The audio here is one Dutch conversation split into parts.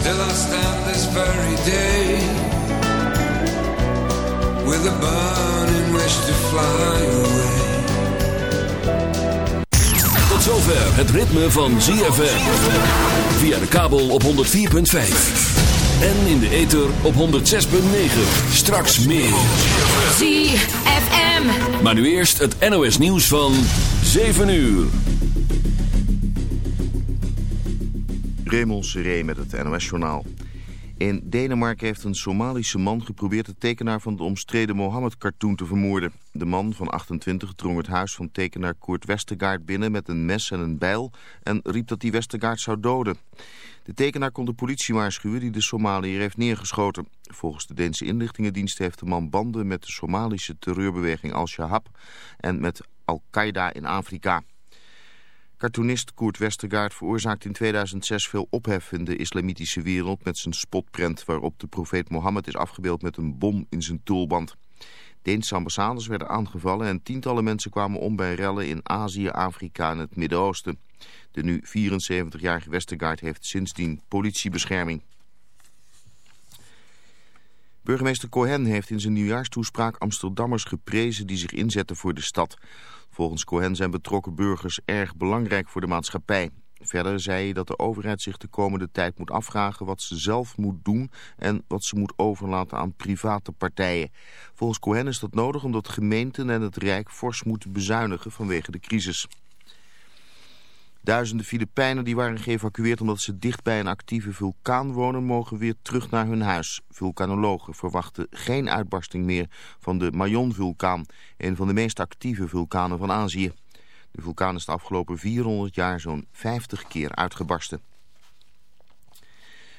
Still I stand this very day with a burning wish to fly away. Tot zover het ritme van ZFM. Via de kabel op 104.5. En in de ether op 106.9. Straks meer. ZFM. Maar nu eerst het NOS nieuws van 7 uur. Raymond Seré met het NOS-journaal. In Denemarken heeft een Somalische man geprobeerd de tekenaar van de omstreden Mohammed-cartoon te vermoorden. De man van 28 drong het huis van tekenaar Koert Westergaard binnen met een mes en een bijl en riep dat hij Westergaard zou doden. De tekenaar kon de politie waarschuwen die de Somaliër heeft neergeschoten. Volgens de Deense inlichtingendienst heeft de man banden met de Somalische terreurbeweging Al-Shabaab en met Al-Qaeda in Afrika. Cartoonist Koert Westergaard veroorzaakte in 2006 veel ophef in de islamitische wereld met zijn spotprent waarop de profeet Mohammed is afgebeeld met een bom in zijn tulband. Deense ambassades werden aangevallen en tientallen mensen kwamen om bij rellen in Azië, Afrika en het Midden-Oosten. De nu 74-jarige Westergaard heeft sindsdien politiebescherming. Burgemeester Cohen heeft in zijn nieuwjaarstoespraak Amsterdammers geprezen die zich inzetten voor de stad. Volgens Cohen zijn betrokken burgers erg belangrijk voor de maatschappij. Verder zei hij dat de overheid zich de komende tijd moet afvragen wat ze zelf moet doen en wat ze moet overlaten aan private partijen. Volgens Cohen is dat nodig omdat gemeenten en het Rijk fors moeten bezuinigen vanwege de crisis. Duizenden Filipijnen die waren geëvacueerd omdat ze dicht bij een actieve vulkaan wonen, mogen weer terug naar hun huis. Vulkanologen verwachten geen uitbarsting meer van de Mayon-vulkaan, een van de meest actieve vulkanen van Azië. De vulkaan is de afgelopen 400 jaar zo'n 50 keer uitgebarsten.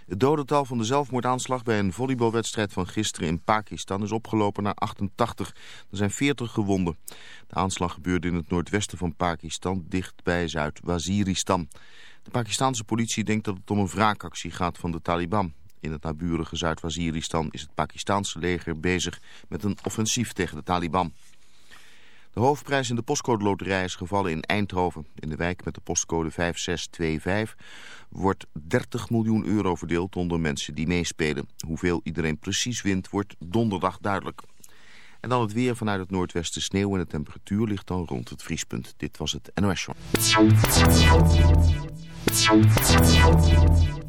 Het dodental van de zelfmoordaanslag bij een volleybalwedstrijd van gisteren in Pakistan is opgelopen naar 88. Er zijn 40 gewonden. De aanslag gebeurde in het noordwesten van Pakistan, dicht bij Zuid-Waziristan. De Pakistanse politie denkt dat het om een wraakactie gaat van de Taliban. In het naburige Zuid-Waziristan is het Pakistanse leger bezig met een offensief tegen de Taliban. De hoofdprijs in de postcode loterij is gevallen in Eindhoven. In de wijk met de postcode 5625 wordt 30 miljoen euro verdeeld onder mensen die meespelen. Hoeveel iedereen precies wint wordt donderdag duidelijk. En dan het weer vanuit het noordwesten sneeuw en de temperatuur ligt dan rond het vriespunt. Dit was het NOS Show.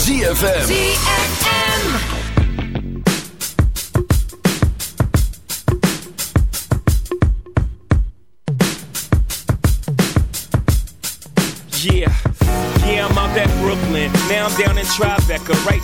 ZFM. ZFM.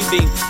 90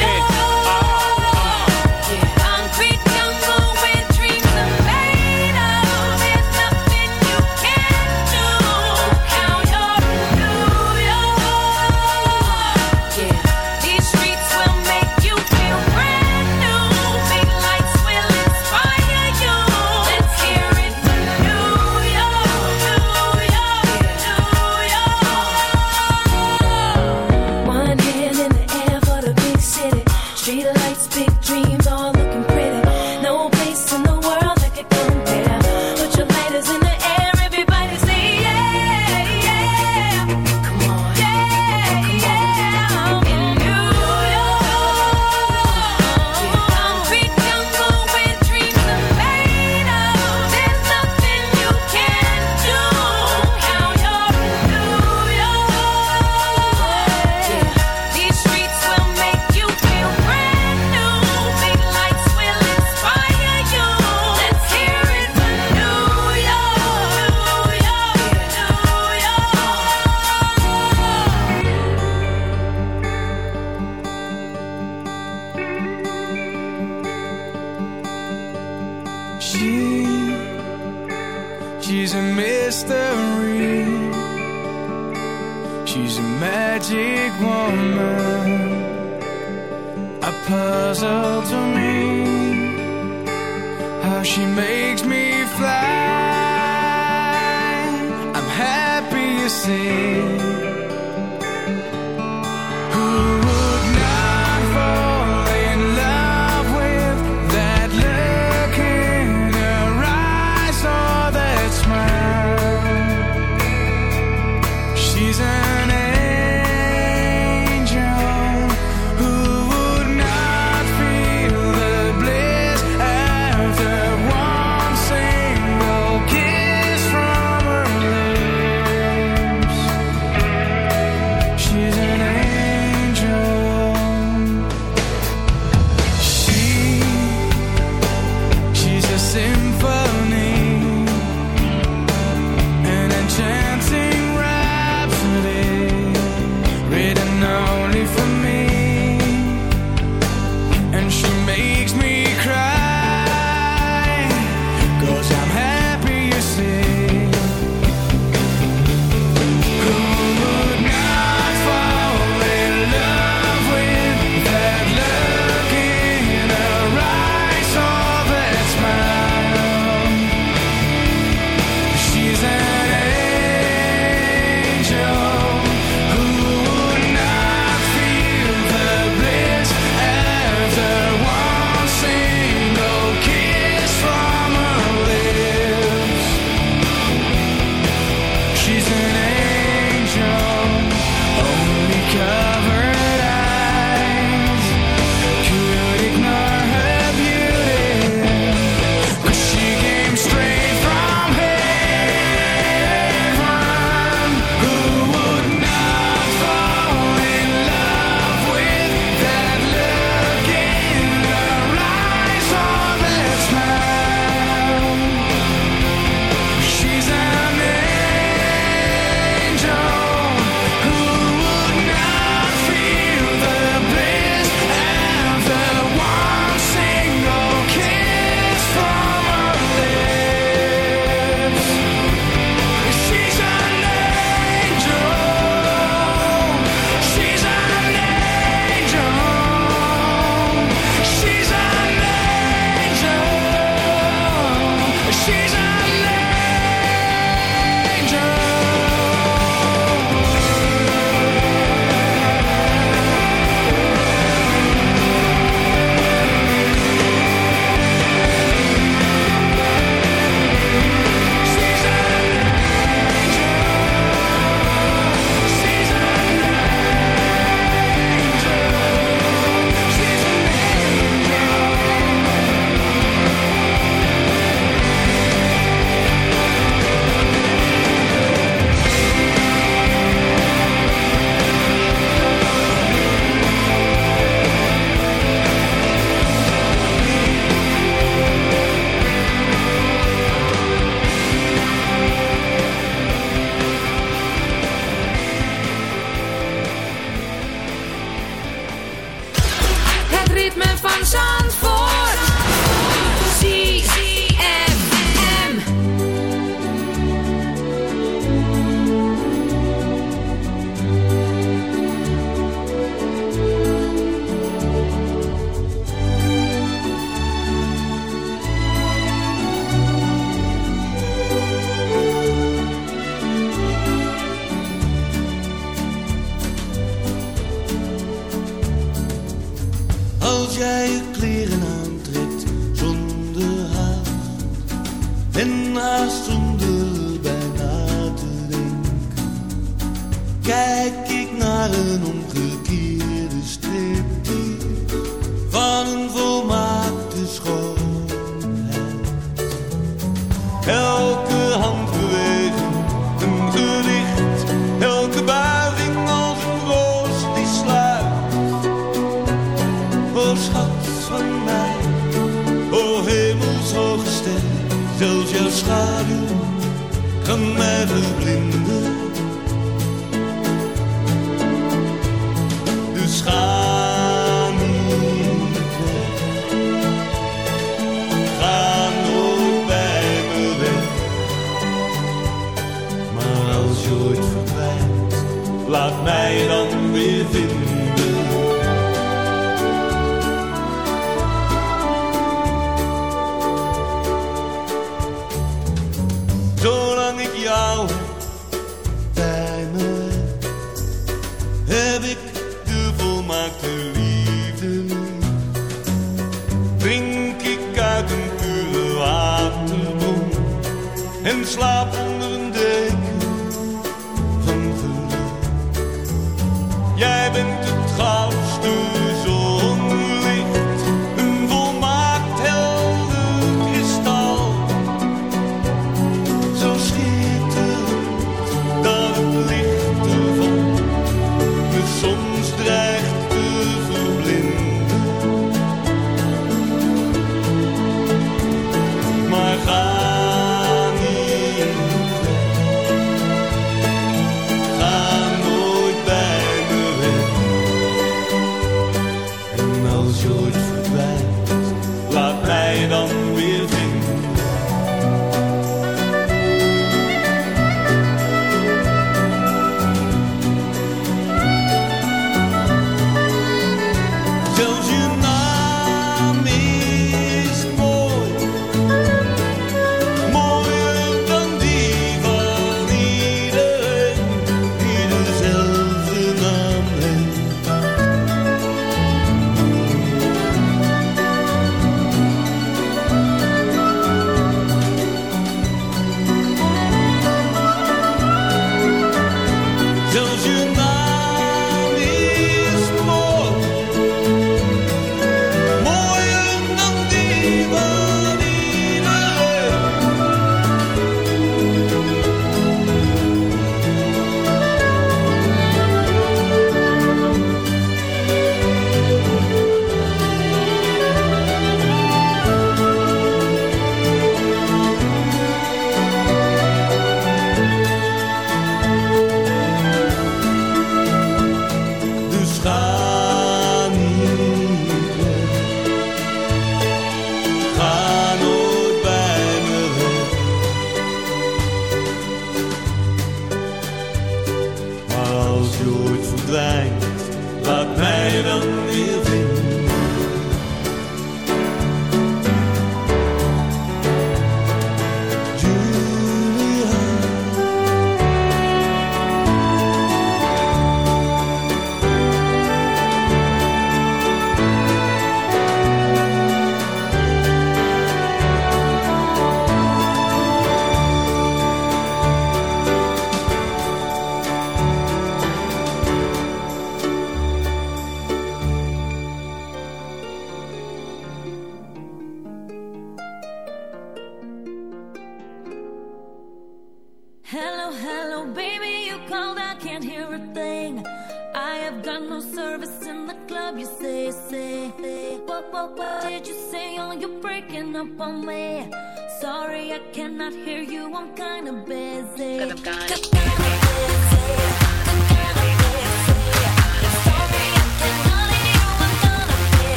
just to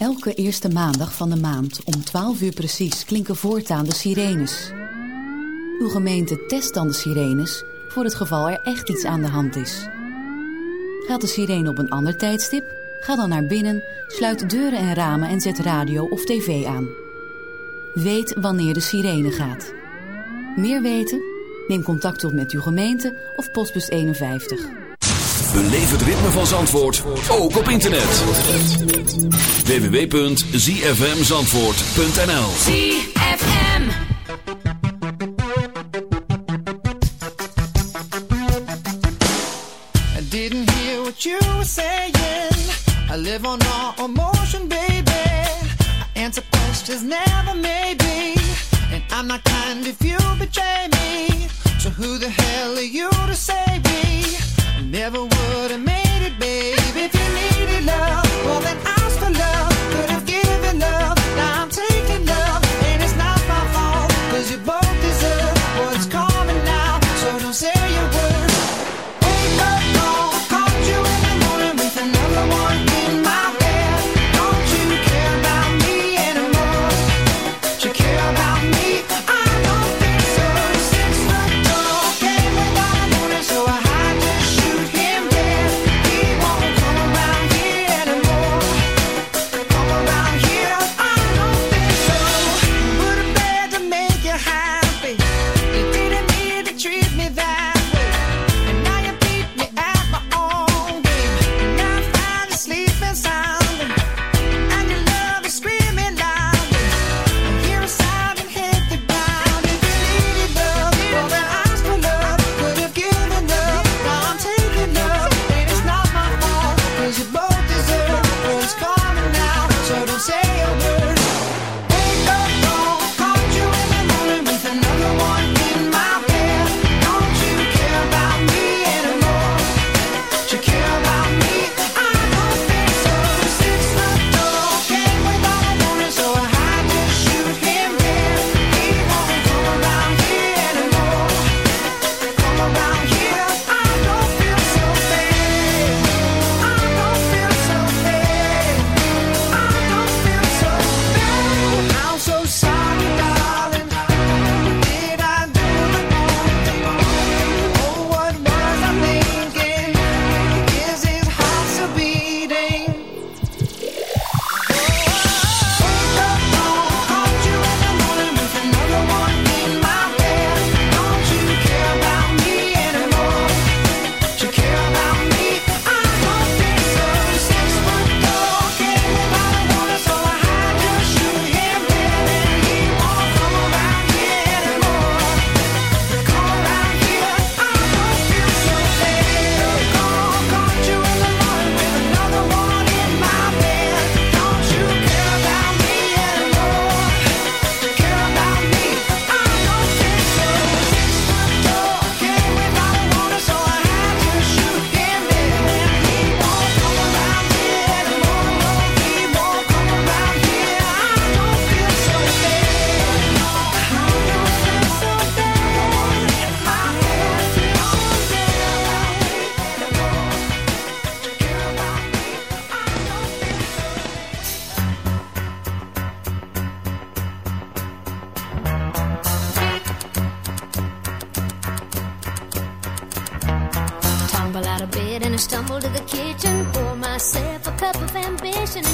Elke eerste maandag van de maand om 12 uur precies klinken voortaan de sirenes. Uw gemeente test dan de sirenes voor het geval er echt iets aan de hand is. Gaat de sirene op een ander tijdstip? Ga dan naar binnen, sluit deuren en ramen en zet radio of tv aan. Weet wanneer de sirene gaat. Meer weten? Neem contact op met uw gemeente of postbus 51. Beleef het ritme van Zandvoort, ook op internet. www.zfmzandvoort.nl ZFM. I didn't hear what you were saying. I live on all myself a cup of ambition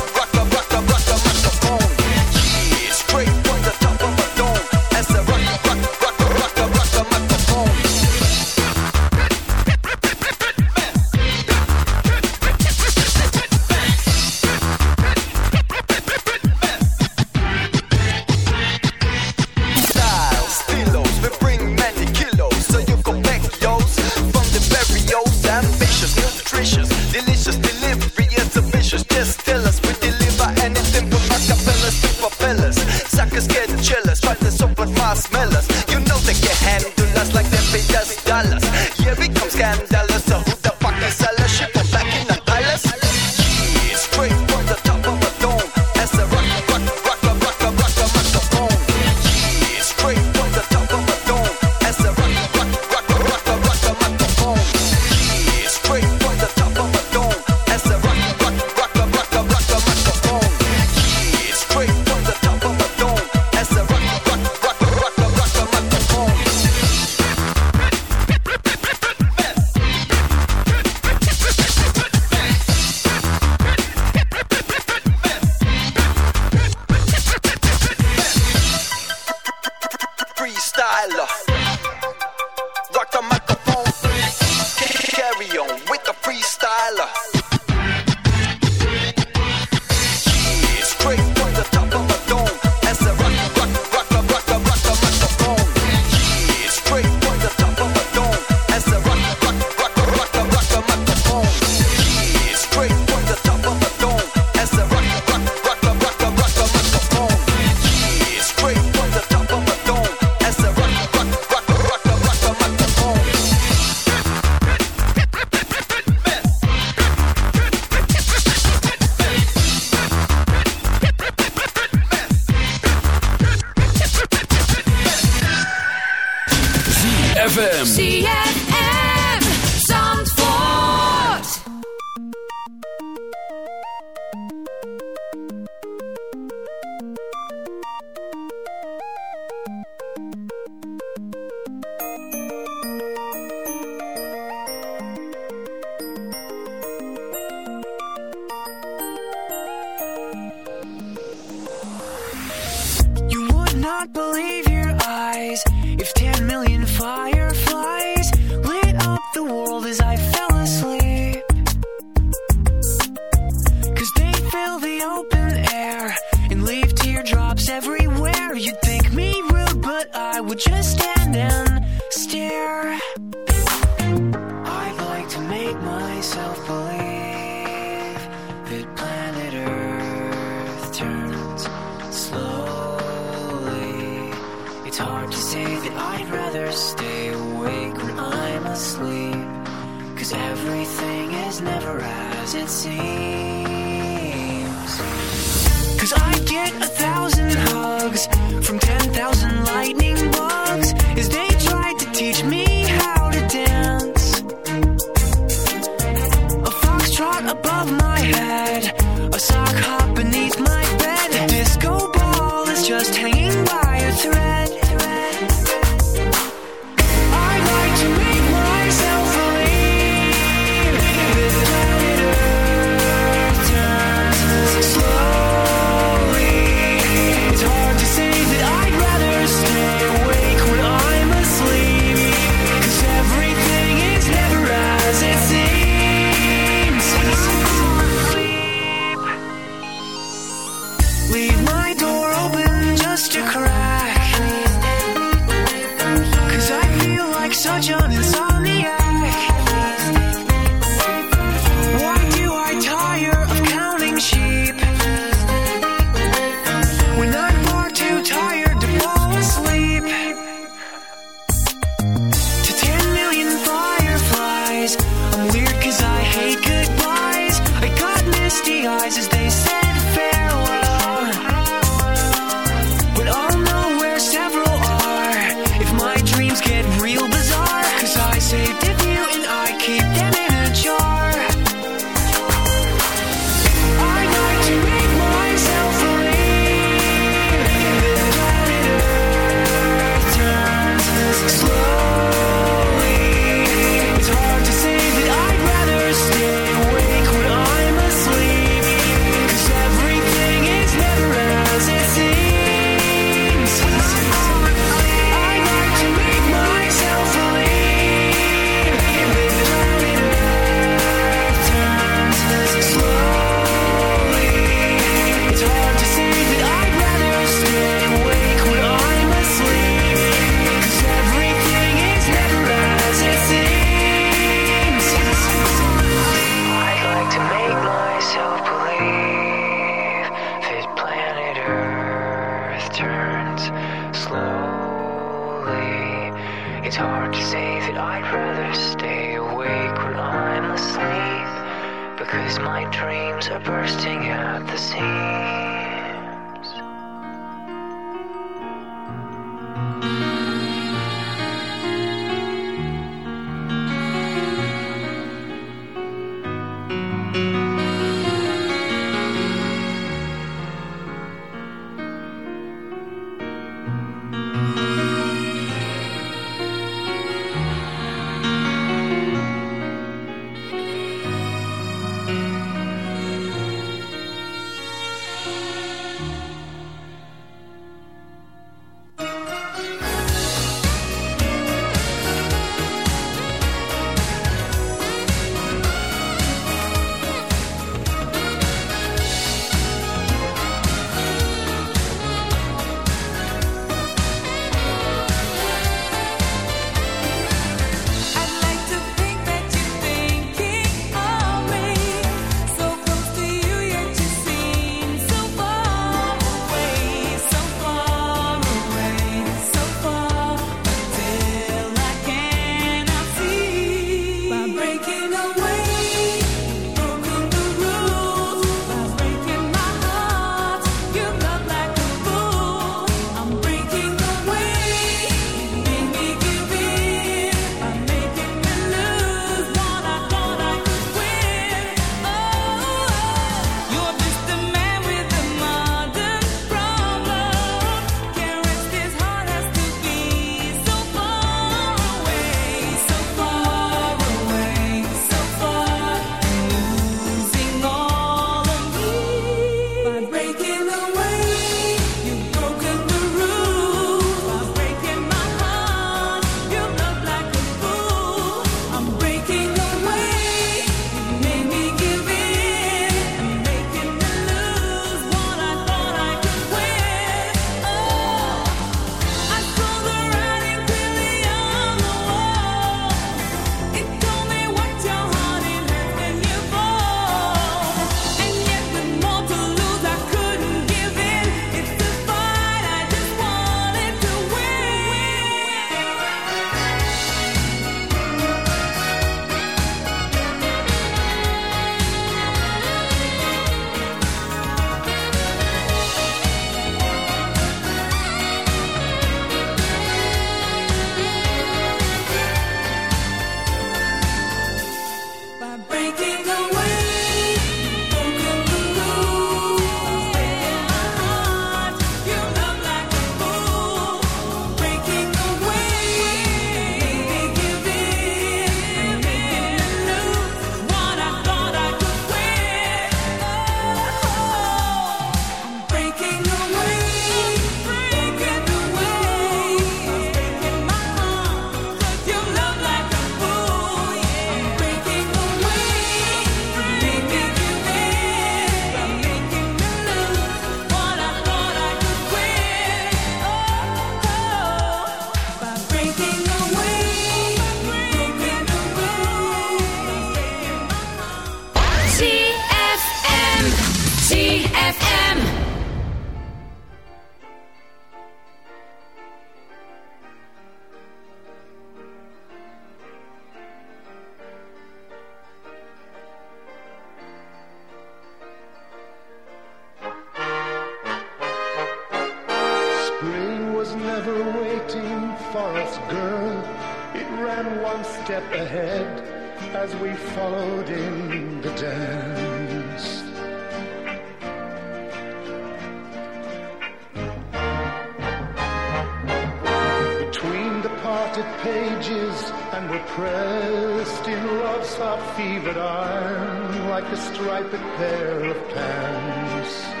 were pressed in love's hot fevered iron like a striped pair of pants.